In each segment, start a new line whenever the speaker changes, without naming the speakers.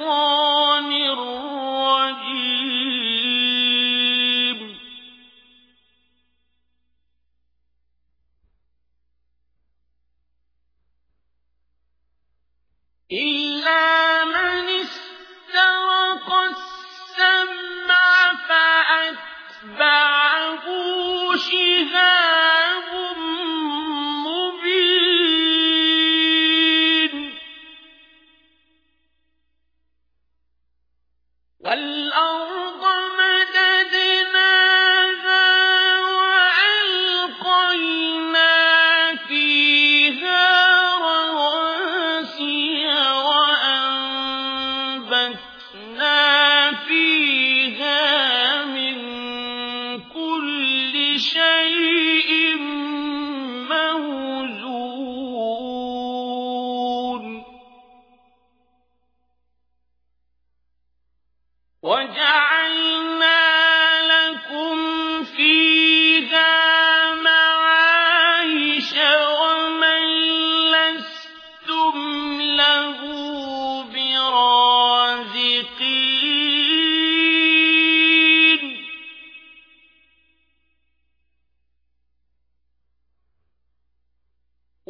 شيطان الرجيم. والله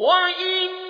观音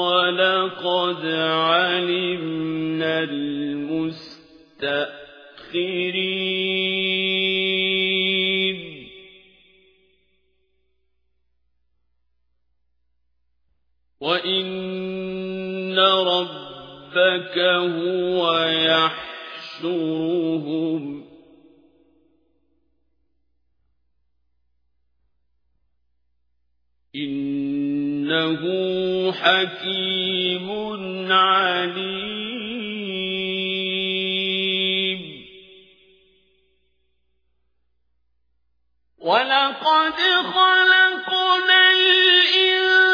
وَلَقَدْ عَلِمْنَا الْمُسْتَأْخِرِينَ. وَإِنَّ رَبَّكَ هُوَ يَحْشُرُهُمْ. إِنَّ إنه حكيم عليم. ولقد خلقنا الإنسان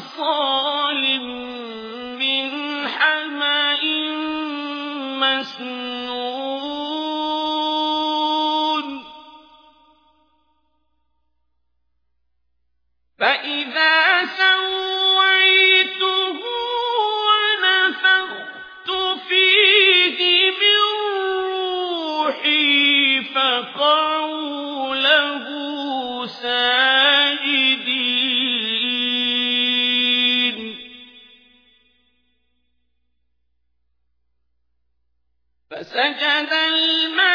كصال من حماء مسنون. فإذا سويته ونفخت فيه من روحي فقعوا له سامين فسجد الملك